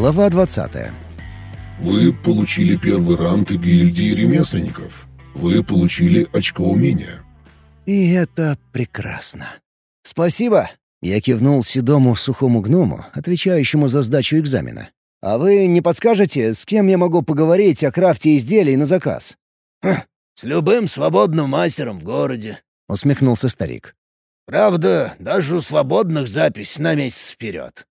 Глава 20. Вы получили первый ранг гильдии ремесленников. Вы получили очко умения. И это прекрасно. Спасибо. Я кивнул седому сухому гному, отвечающему за сдачу экзамена. «А вы не подскажете, с кем я могу поговорить о крафте изделий на заказ?» «С любым свободным мастером в городе», — усмехнулся старик. «Правда, даже у свободных запись на месяц вперед».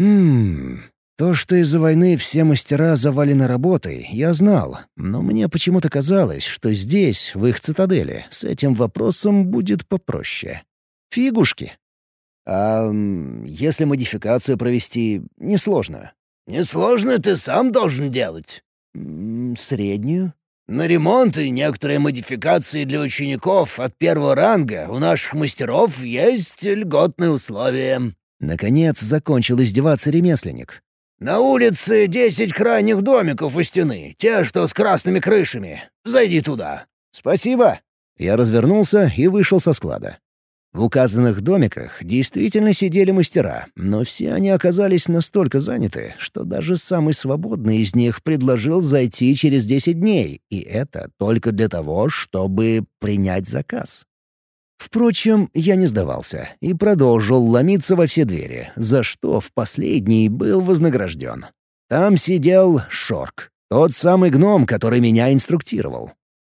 «Хм... То, что из-за войны все мастера завалены работой, я знал, но мне почему-то казалось, что здесь, в их цитадели, с этим вопросом будет попроще. Фигушки. А если модификацию провести, несложно. «Несложно ты сам должен делать». «Среднюю?» «На ремонт и некоторые модификации для учеников от первого ранга у наших мастеров есть льготные условия». Наконец закончил издеваться ремесленник. «На улице десять крайних домиков у стены, те, что с красными крышами. Зайди туда». «Спасибо». Я развернулся и вышел со склада. В указанных домиках действительно сидели мастера, но все они оказались настолько заняты, что даже самый свободный из них предложил зайти через 10 дней, и это только для того, чтобы принять заказ. Впрочем, я не сдавался и продолжил ломиться во все двери, за что в последний был вознагражден. Там сидел Шорк, тот самый гном, который меня инструктировал.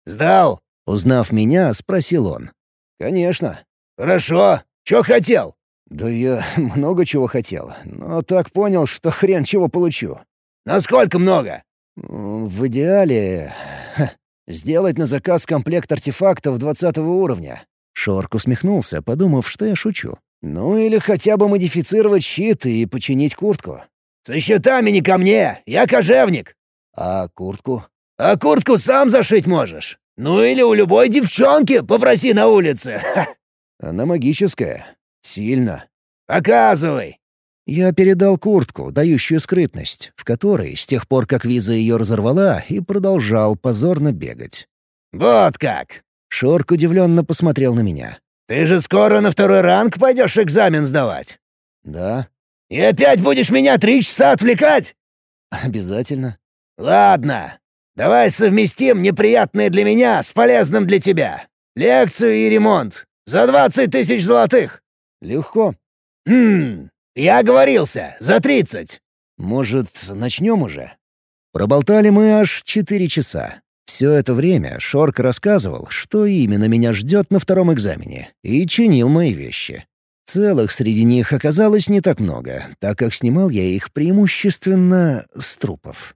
«Сдал?» — узнав меня, спросил он. «Конечно. «Хорошо. Чё хотел?» «Да я много чего хотел, но так понял, что хрен чего получу». «Насколько много?» «В идеале... Сделать на заказ комплект артефактов двадцатого уровня». Шорк усмехнулся, подумав, что я шучу. «Ну или хотя бы модифицировать щит и починить куртку». «Со щитами не ко мне, я кожевник». «А куртку?» «А куртку сам зашить можешь. Ну или у любой девчонки попроси на улице. Она магическая. Сильно. Показывай!» Я передал куртку, дающую скрытность, в которой, с тех пор, как Виза ее разорвала, и продолжал позорно бегать. «Вот как!» Шорк удивленно посмотрел на меня. «Ты же скоро на второй ранг пойдешь экзамен сдавать?» «Да». «И опять будешь меня три часа отвлекать?» «Обязательно». «Ладно. Давай совместим неприятное для меня с полезным для тебя. Лекцию и ремонт. За двадцать тысяч золотых!» «Легко». «Хм, я оговорился, за тридцать». «Может, начнем уже?» Проболтали мы аж четыре часа. Все это время Шорк рассказывал, что именно меня ждет на втором экзамене, и чинил мои вещи. Целых среди них оказалось не так много, так как снимал я их преимущественно с трупов.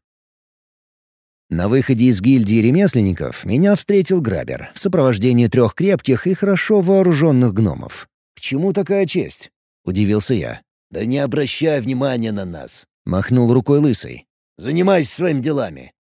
На выходе из гильдии ремесленников меня встретил грабер в сопровождении трех крепких и хорошо вооруженных гномов. «К чему такая честь?» — удивился я. «Да не обращай внимания на нас», — махнул рукой лысый. «Занимайся своими делами».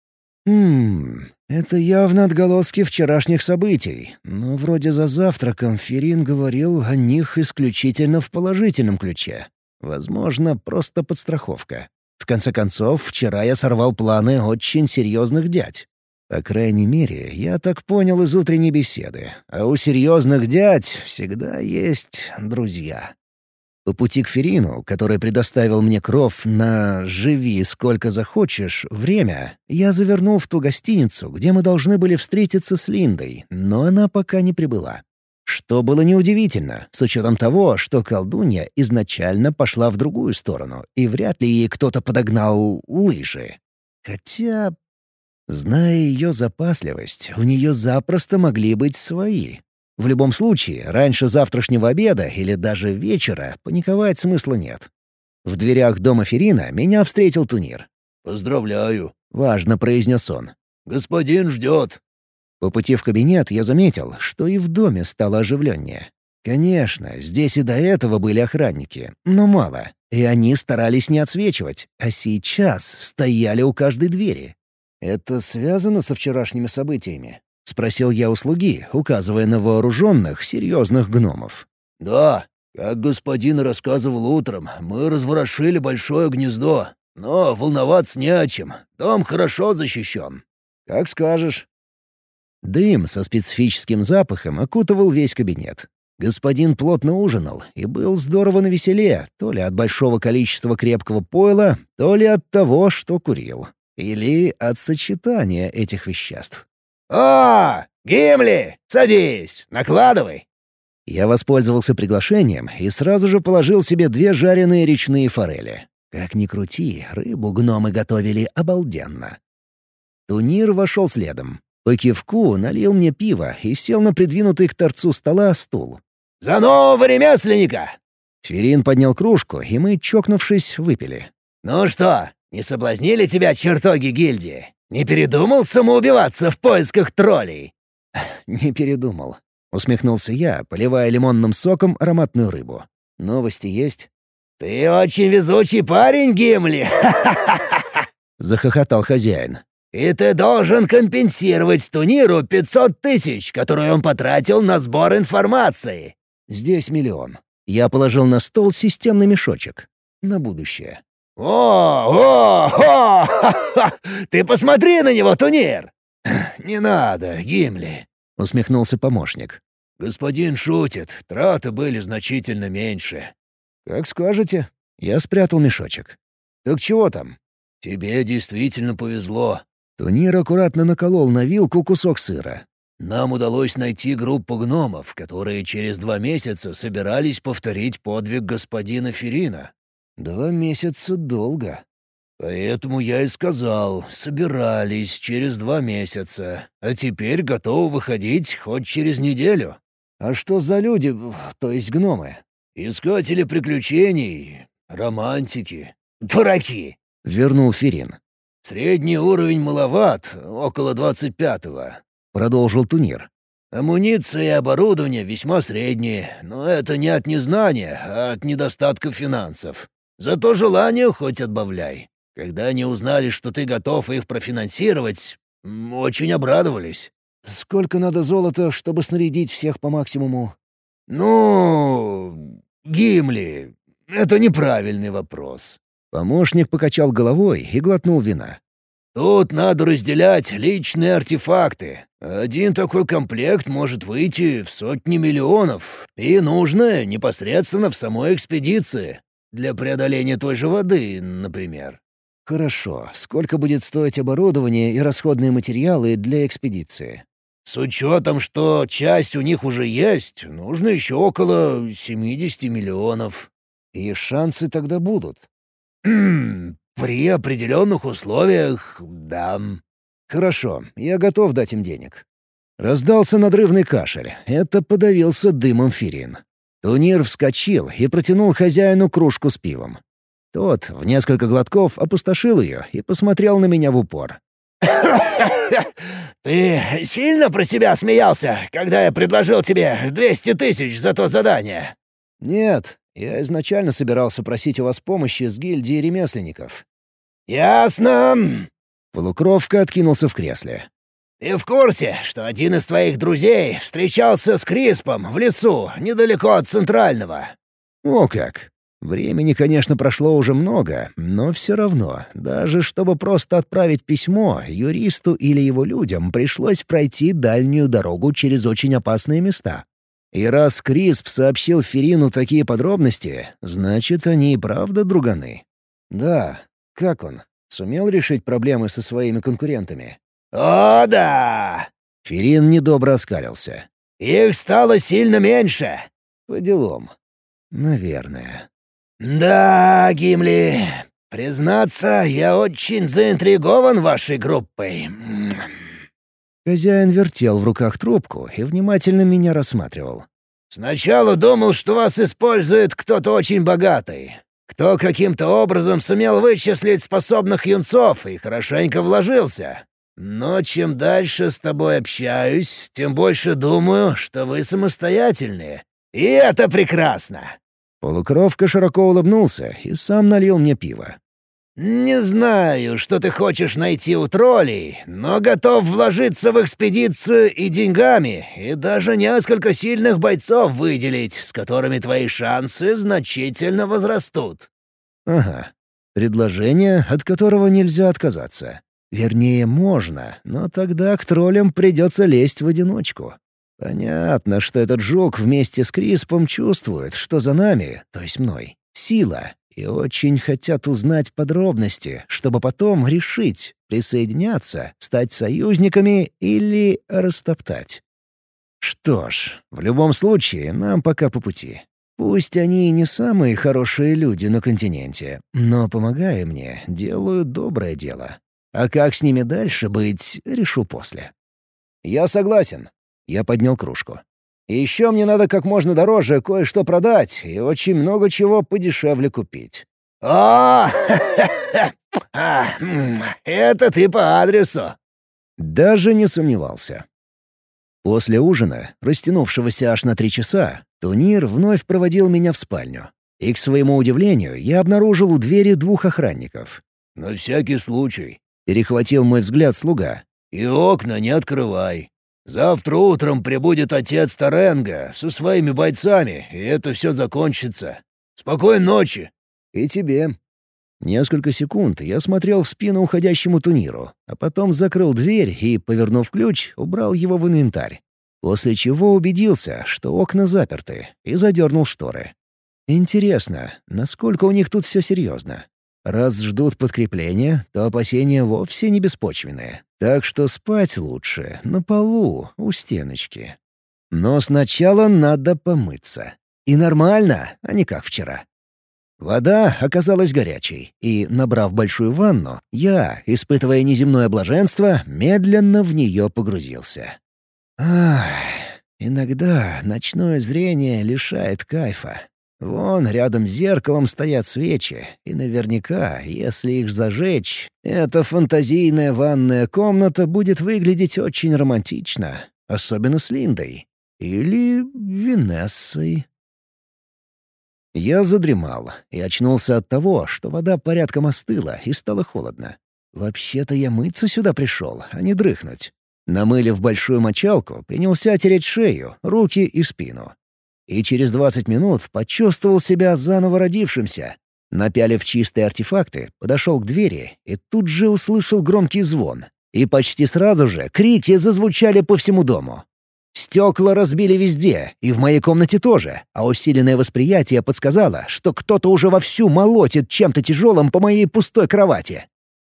«Хм, это явно отголоски вчерашних событий, но вроде за завтраком Ферин говорил о них исключительно в положительном ключе. Возможно, просто подстраховка. В конце концов, вчера я сорвал планы очень серьезных дядь. По крайней мере, я так понял из утренней беседы. А у серьезных дядь всегда есть друзья. По пути к Ферину, который предоставил мне кров на «живи сколько захочешь» время, я завернул в ту гостиницу, где мы должны были встретиться с Линдой, но она пока не прибыла. Что было неудивительно, с учетом того, что колдунья изначально пошла в другую сторону, и вряд ли ей кто-то подогнал лыжи. Хотя, зная ее запасливость, у нее запросто могли быть свои. В любом случае, раньше завтрашнего обеда или даже вечера паниковать смысла нет. В дверях дома Ферина меня встретил Тунир. «Поздравляю», — важно произнес он. «Господин ждет». По пути в кабинет я заметил, что и в доме стало оживленнее. Конечно, здесь и до этого были охранники, но мало, и они старались не отсвечивать, а сейчас стояли у каждой двери. «Это связано со вчерашними событиями?» — спросил я у слуги, указывая на вооруженных, серьезных гномов. «Да, как господин рассказывал утром, мы разворошили большое гнездо, но волноваться не о чем, дом хорошо защищен». «Как скажешь». Дым со специфическим запахом окутывал весь кабинет. Господин плотно ужинал и был здорово навеселе, то ли от большого количества крепкого пойла, то ли от того, что курил. Или от сочетания этих веществ. «О, Гимли, садись, накладывай!» Я воспользовался приглашением и сразу же положил себе две жареные речные форели. Как ни крути, рыбу гномы готовили обалденно. Тунир вошел следом. По кивку налил мне пиво и сел на придвинутый к торцу стола стул. «За нового ремесленника!» Ферин поднял кружку, и мы, чокнувшись, выпили. «Ну что, не соблазнили тебя чертоги гильдии? Не передумал самоубиваться в поисках троллей?» «Не передумал», — усмехнулся я, поливая лимонным соком ароматную рыбу. «Новости есть?» «Ты очень везучий парень, Гимли!» — захохотал хозяин. «И ты должен компенсировать Туниру пятьсот тысяч, которые он потратил на сбор информации». «Здесь миллион». Я положил на стол системный мешочек. На будущее. «О, о, о! Ты посмотри на него, Тунир!» «Не надо, Гимли», — усмехнулся помощник. «Господин шутит, траты были значительно меньше». «Как скажете». Я спрятал мешочек. «Так чего там?» «Тебе действительно повезло». Тунир аккуратно наколол на вилку кусок сыра. «Нам удалось найти группу гномов, которые через два месяца собирались повторить подвиг господина Ферина». «Два месяца долго», Поэтому я и сказал, собирались через два месяца, а теперь готовы выходить хоть через неделю. А что за люди, то есть гномы? Искатели приключений, романтики. Дураки! Вернул Ферин. Средний уровень маловат, около двадцать пятого. Продолжил Тунир. Амуниция и оборудование весьма средние, но это не от незнания, а от недостатка финансов. Зато желание хоть отбавляй. Когда они узнали, что ты готов их профинансировать, очень обрадовались. Сколько надо золота, чтобы снарядить всех по максимуму? Ну, Гимли, это неправильный вопрос. Помощник покачал головой и глотнул вина. Тут надо разделять личные артефакты. Один такой комплект может выйти в сотни миллионов, и нужно непосредственно в самой экспедиции. Для преодоления той же воды, например. Хорошо. Сколько будет стоить оборудование и расходные материалы для экспедиции? С учетом, что часть у них уже есть, нужно еще около 70 миллионов. И шансы тогда будут? При определенных условиях, да. Хорошо, я готов дать им денег. Раздался надрывный кашель. Это подавился дымом Фирин. Тунир вскочил и протянул хозяину кружку с пивом. Тот в несколько глотков опустошил ее и посмотрел на меня в упор. «Ты сильно про себя смеялся, когда я предложил тебе двести тысяч за то задание?» «Нет, я изначально собирался просить у вас помощи с гильдией ремесленников». «Ясно». Полукровка откинулся в кресле. «Ты в курсе, что один из твоих друзей встречался с Криспом в лесу, недалеко от Центрального?» «О как! Времени, конечно, прошло уже много, но все равно, даже чтобы просто отправить письмо, юристу или его людям пришлось пройти дальнюю дорогу через очень опасные места. И раз Крисп сообщил Ферину такие подробности, значит, они и правда друганы. Да, как он? Сумел решить проблемы со своими конкурентами? «О, да!» Ферин недобро оскалился. «Их стало сильно меньше!» «По делам. Наверное». «Да, Гимли, признаться, я очень заинтригован вашей группой». Хозяин вертел в руках трубку и внимательно меня рассматривал. «Сначала думал, что вас использует кто-то очень богатый, кто каким-то образом сумел вычислить способных юнцов и хорошенько вложился. Но чем дальше с тобой общаюсь, тем больше думаю, что вы самостоятельные. И это прекрасно. Полукровка широко улыбнулся и сам налил мне пиво. «Не знаю, что ты хочешь найти у троллей, но готов вложиться в экспедицию и деньгами, и даже несколько сильных бойцов выделить, с которыми твои шансы значительно возрастут». «Ага. Предложение, от которого нельзя отказаться. Вернее, можно, но тогда к троллям придется лезть в одиночку. Понятно, что этот жук вместе с Криспом чувствует, что за нами, то есть мной, сила, и очень хотят узнать подробности, чтобы потом решить, присоединяться, стать союзниками или растоптать. Что ж, в любом случае, нам пока по пути. Пусть они и не самые хорошие люди на континенте, но, помогая мне, делают доброе дело. А как с ними дальше быть, решу после. «Я согласен», — я поднял кружку. Еще мне надо как можно дороже кое-что продать и очень много чего подешевле купить. «О, это ты по адресу!» Даже не сомневался. После ужина, растянувшегося аж на три часа, Тунир вновь проводил меня в спальню. И, к своему удивлению, я обнаружил у двери двух охранников. «На всякий случай», — перехватил мой взгляд слуга. «И окна не открывай. Завтра утром прибудет отец Таренга со своими бойцами, и это все закончится. Спокойной ночи!» «И тебе». Несколько секунд я смотрел в спину уходящему Туниру, а потом закрыл дверь и, повернув ключ, убрал его в инвентарь. После чего убедился, что окна заперты, и задернул шторы. Интересно, насколько у них тут все серьезно? Раз ждут подкрепления, то опасения вовсе не беспочвенные. Так что спать лучше на полу, у стеночки. Но сначала надо помыться. И нормально, а не как вчера. Вода оказалась горячей, и, набрав большую ванну, я, испытывая неземное блаженство, медленно в нее погрузился. Ах, иногда ночное зрение лишает кайфа. Вон рядом с зеркалом стоят свечи, и наверняка, если их зажечь, эта фантазийная ванная комната будет выглядеть очень романтично, особенно с Линдой. Или Венессой. Я задремал и очнулся от того, что вода порядком остыла и стало холодно. Вообще-то я мыться сюда пришел, а не дрыхнуть. Намылив большую мочалку, принялся тереть шею, руки и спину и через 20 минут почувствовал себя заново родившимся. Напялив чистые артефакты, подошел к двери и тут же услышал громкий звон. И почти сразу же крики зазвучали по всему дому. Стекла разбили везде, и в моей комнате тоже, а усиленное восприятие подсказало, что кто-то уже вовсю молотит чем-то тяжелым по моей пустой кровати.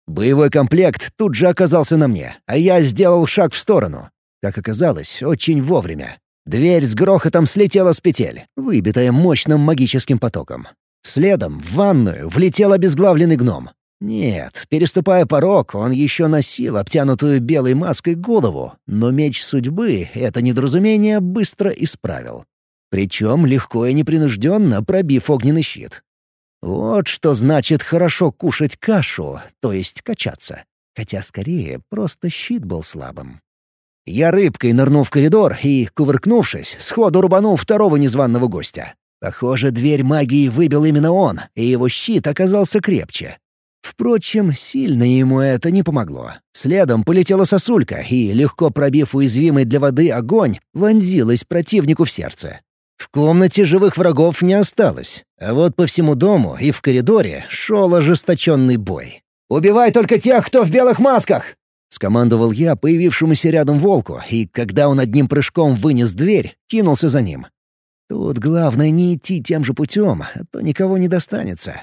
Боевой комплект тут же оказался на мне, а я сделал шаг в сторону. Как оказалось, очень вовремя. Дверь с грохотом слетела с петель, выбитая мощным магическим потоком. Следом в ванную влетел обезглавленный гном. Нет, переступая порог, он еще носил обтянутую белой маской голову, но меч судьбы это недоразумение быстро исправил. Причем легко и непринужденно пробив огненный щит. Вот что значит хорошо кушать кашу, то есть качаться. Хотя скорее просто щит был слабым. Я рыбкой нырнул в коридор и, кувыркнувшись, сходу рубанул второго незваного гостя. Похоже, дверь магии выбил именно он, и его щит оказался крепче. Впрочем, сильно ему это не помогло. Следом полетела сосулька и, легко пробив уязвимый для воды огонь, вонзилась противнику в сердце. В комнате живых врагов не осталось, а вот по всему дому и в коридоре шел ожесточенный бой. «Убивай только тех, кто в белых масках!» — скомандовал я появившемуся рядом волку, и когда он одним прыжком вынес дверь, кинулся за ним. Тут главное не идти тем же путем, а то никого не достанется.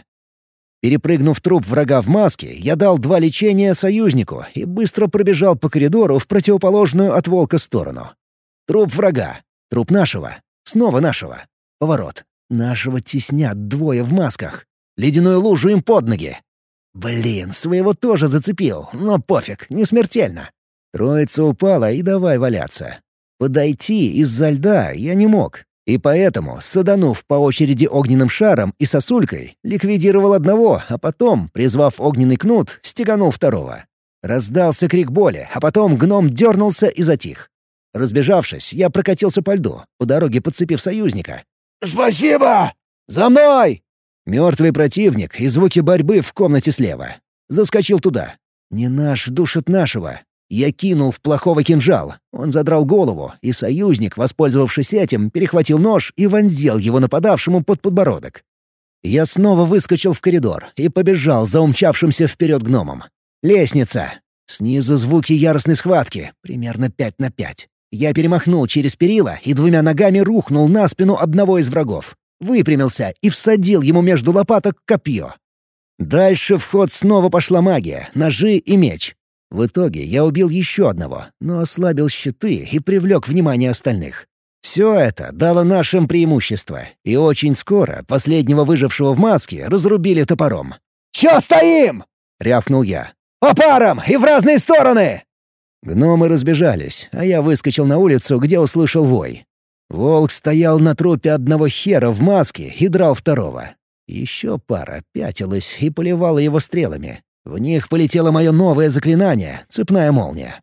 Перепрыгнув труп врага в маске, я дал два лечения союзнику и быстро пробежал по коридору в противоположную от волка сторону. Труп врага, труп нашего, снова нашего. Поворот. Нашего теснят двое в масках. Ледяную лужу им под ноги. Блин, своего тоже зацепил, но пофиг, не смертельно. Троица упала и давай валяться. Подойти из-за льда я не мог, и поэтому, саданув по очереди огненным шаром и сосулькой, ликвидировал одного, а потом, призвав огненный кнут, стеганул второго. Раздался крик боли, а потом гном дернулся и затих. Разбежавшись, я прокатился по льду, по дороге подцепив союзника. «Спасибо!» «За мной!» Мертвый противник и звуки борьбы в комнате слева. Заскочил туда. Не наш душит нашего. Я кинул в плохого кинжал. Он задрал голову, и союзник, воспользовавшись этим, перехватил нож и вонзил его нападавшему под подбородок. Я снова выскочил в коридор и побежал за умчавшимся вперед гномом. Лестница. Снизу звуки яростной схватки, примерно пять на пять. Я перемахнул через перила и двумя ногами рухнул на спину одного из врагов. Выпрямился и всадил ему между лопаток копье. Дальше в ход снова пошла магия, ножи и меч. В итоге я убил еще одного, но ослабил щиты и привлек внимание остальных. Все это дало нашим преимущество, и очень скоро последнего выжившего в маске разрубили топором. «Чё стоим?» — рявкнул я. «По парам и в разные стороны!» Гномы разбежались, а я выскочил на улицу, где услышал вой. Волк стоял на трупе одного хера в маске и драл второго. Еще пара пятилась и поливала его стрелами. В них полетело мое новое заклинание — цепная молния.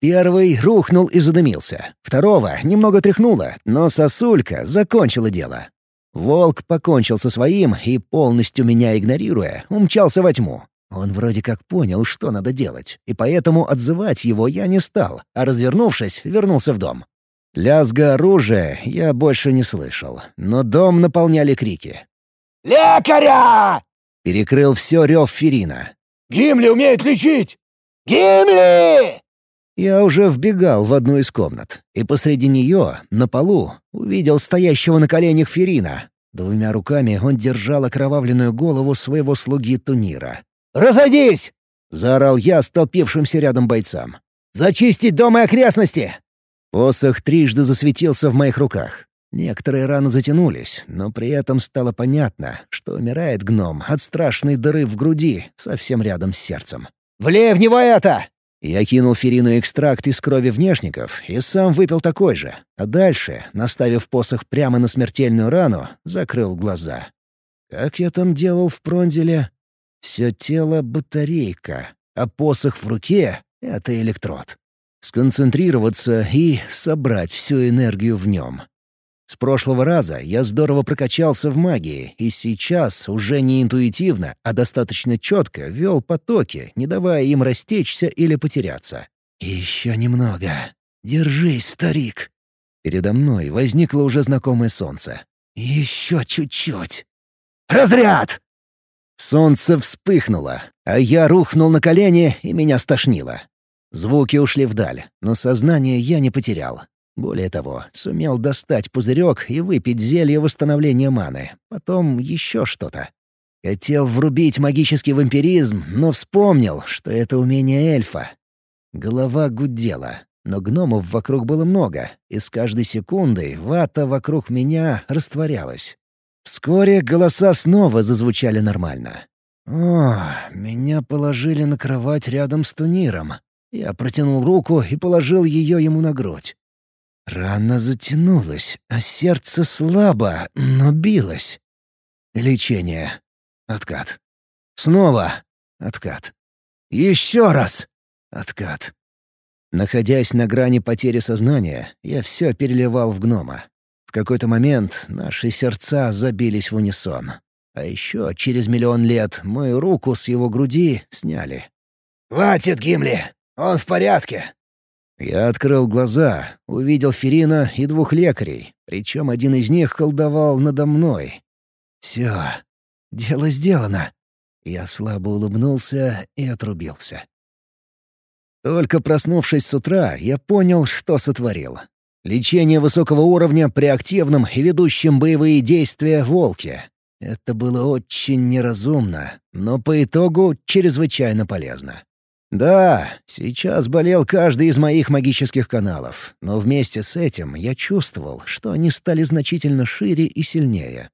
Первый рухнул и задымился. Второго немного тряхнуло, но сосулька закончила дело. Волк покончил со своим и, полностью меня игнорируя, умчался во тьму. Он вроде как понял, что надо делать, и поэтому отзывать его я не стал, а, развернувшись, вернулся в дом. Лязга оружия я больше не слышал, но дом наполняли крики. «Лекаря!» — перекрыл все рев Ферина. «Гимли умеет лечить!» «Гимли!» Я уже вбегал в одну из комнат, и посреди нее, на полу, увидел стоящего на коленях Ферина. Двумя руками он держал окровавленную голову своего слуги Тунира. «Разойдись!» — заорал я столпившимся рядом бойцам. «Зачистить дом и окрестности!» Посох трижды засветился в моих руках. Некоторые раны затянулись, но при этом стало понятно, что умирает гном от страшной дыры в груди, совсем рядом с сердцем. «Влей в него это!» Я кинул Ферину экстракт из крови внешников и сам выпил такой же, а дальше, наставив посох прямо на смертельную рану, закрыл глаза. Как я там делал в Пронзеле? Все тело — батарейка, а посох в руке — это электрод. Сконцентрироваться и собрать всю энергию в нем. С прошлого раза я здорово прокачался в магии, и сейчас уже не интуитивно, а достаточно четко вел потоки, не давая им растечься или потеряться. «Еще немного. Держись, старик!» Передо мной возникло уже знакомое солнце. «Еще чуть-чуть!» «Разряд!» Солнце вспыхнуло, а я рухнул на колени, и меня стошнило. Звуки ушли вдаль, но сознание я не потерял. Более того, сумел достать пузырек и выпить зелье восстановления маны. Потом еще что-то. Хотел врубить магический вампиризм, но вспомнил, что это умение эльфа. Голова гудела, но гномов вокруг было много, и с каждой секундой вата вокруг меня растворялась. Вскоре голоса снова зазвучали нормально. «О, меня положили на кровать рядом с Туниром». Я протянул руку и положил ее ему на грудь. Рана затянулась, а сердце слабо, но билось. Лечение. Откат. Снова. Откат. Еще раз. Откат. Находясь на грани потери сознания, я все переливал в гнома. В какой-то момент наши сердца забились в унисон. А еще через миллион лет мою руку с его груди сняли. «Хватит, Гимли! Он в порядке!» Я открыл глаза, увидел Ферина и двух лекарей, причем один из них колдовал надо мной. «Все, дело сделано». Я слабо улыбнулся и отрубился. Только проснувшись с утра, я понял, что сотворил. Лечение высокого уровня при активном и ведущем боевые действия волке. Это было очень неразумно, но по итогу чрезвычайно полезно. Да, сейчас болел каждый из моих магических каналов, но вместе с этим я чувствовал, что они стали значительно шире и сильнее.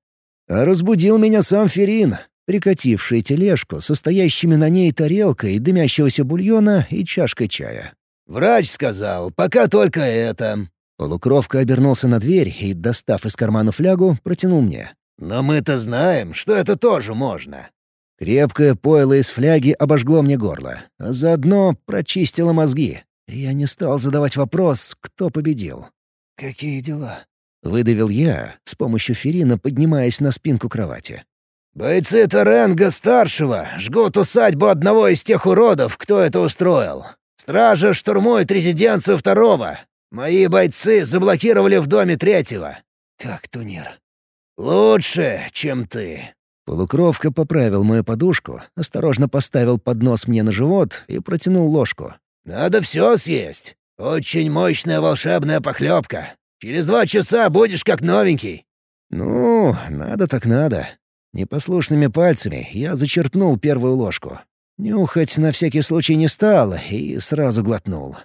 А разбудил меня сам Ферин, прикативший тележку, состоящими на ней тарелкой дымящегося бульона и чашкой чая. «Врач сказал, пока только это». Полукровка обернулся на дверь и, достав из кармана флягу, протянул мне. «Но мы-то знаем, что это тоже можно. Крепкое пойло из фляги обожгло мне горло, а заодно прочистило мозги. Я не стал задавать вопрос, кто победил. «Какие дела?» — выдавил я, с помощью Ферина поднимаясь на спинку кровати. «Бойцы Таренга-старшего жгут усадьбу одного из тех уродов, кто это устроил. Стража штурмует резиденцию второго. Мои бойцы заблокировали в доме третьего». «Как Тунир?» «Лучше, чем ты. Полукровка поправил мою подушку, осторожно поставил поднос мне на живот и протянул ложку. «Надо все съесть. Очень мощная волшебная похлебка. Через два часа будешь как новенький». «Ну, надо так надо». Непослушными пальцами я зачерпнул первую ложку. Нюхать на всякий случай не стал и сразу глотнул.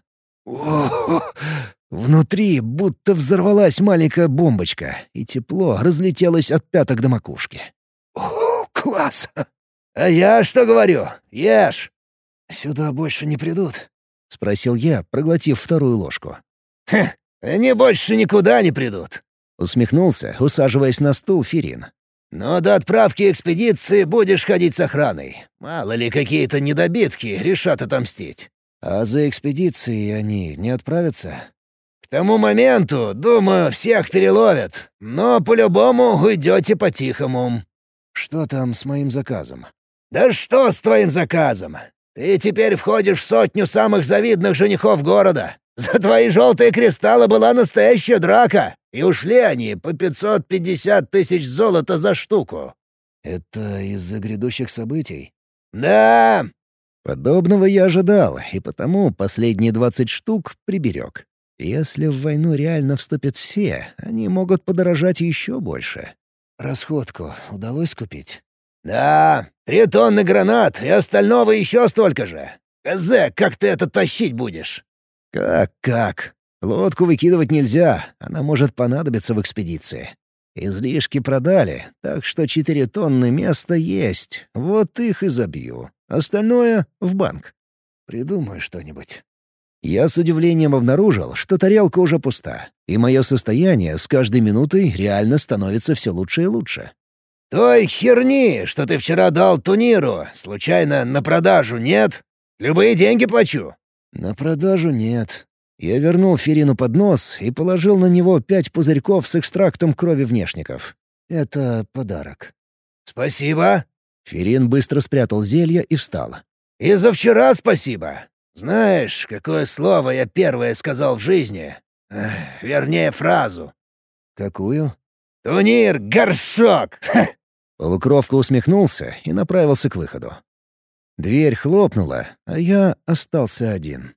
О, внутри будто взорвалась маленькая бомбочка, и тепло разлетелось от пяток до макушки. Класс! А я что говорю? Ешь! Сюда больше не придут? — спросил я, проглотив вторую ложку. «Хм, они больше никуда не придут», — усмехнулся, усаживаясь на стул Ферин. «Но до отправки экспедиции будешь ходить с охраной. Мало ли какие-то недобитки решат отомстить». «А за экспедицией они не отправятся?» «К тому моменту, думаю, всех переловят. Но по-любому уйдете по-тихому». «Что там с моим заказом?» «Да что с твоим заказом? Ты теперь входишь в сотню самых завидных женихов города. За твои желтые кристаллы была настоящая драка, и ушли они по 550 тысяч золота за штуку». «Это из-за грядущих событий?» «Да». Подобного я ожидал, и потому последние 20 штук приберег. Если в войну реально вступят все, они могут подорожать еще больше. Расходку удалось купить? «Да, три тонны гранат и остального еще столько же. З, как ты это тащить будешь?» «Как-как? Лодку выкидывать нельзя, она может понадобиться в экспедиции. Излишки продали, так что четыре тонны места есть, вот их и забью. Остальное — в банк. Придумаю что-нибудь». Я с удивлением обнаружил, что тарелка уже пуста, и мое состояние с каждой минутой реально становится все лучше и лучше. «Той херни, что ты вчера дал Туниру, случайно на продажу нет? Любые деньги плачу». «На продажу нет». Я вернул Ферину под нос и положил на него пять пузырьков с экстрактом крови внешников. Это подарок. «Спасибо». Ферин быстро спрятал зелье и встал. «И за вчера спасибо. Знаешь, какое слово я первое сказал в жизни? Эх, вернее, фразу». «Какую?» «Тунир, горшок!» Полукровка усмехнулся и направился к выходу. Дверь хлопнула, а я остался один.